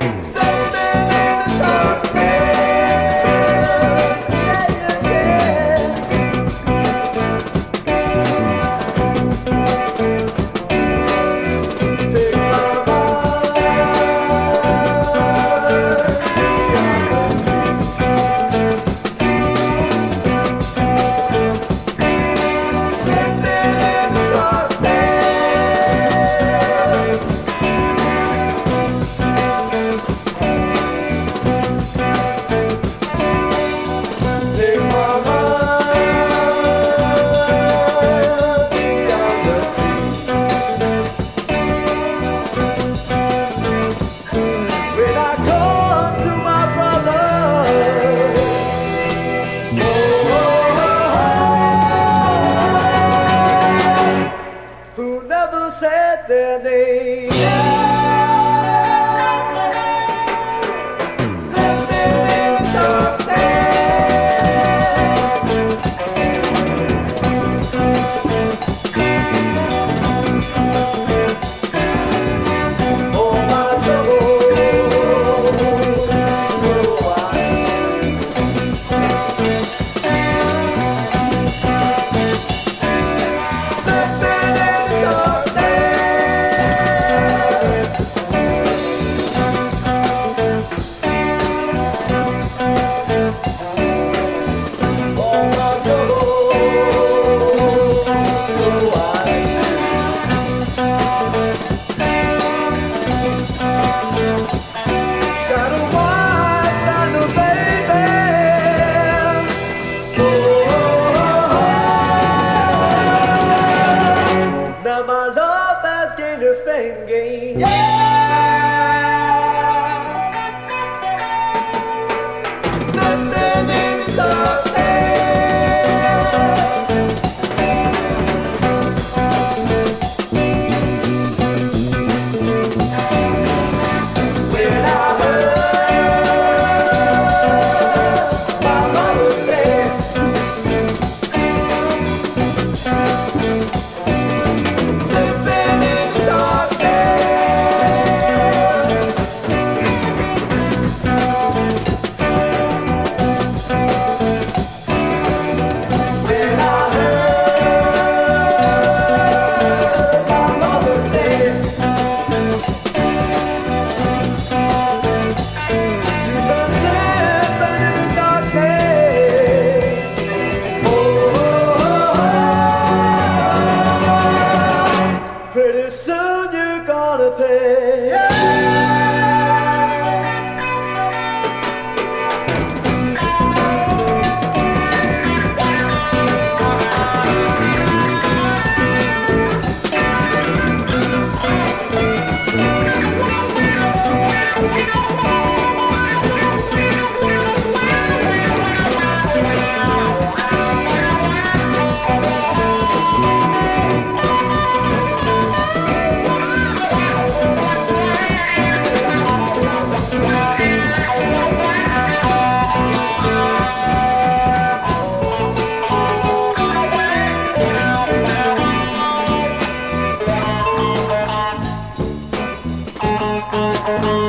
Standing said their ninguém. Yeah! Yeah.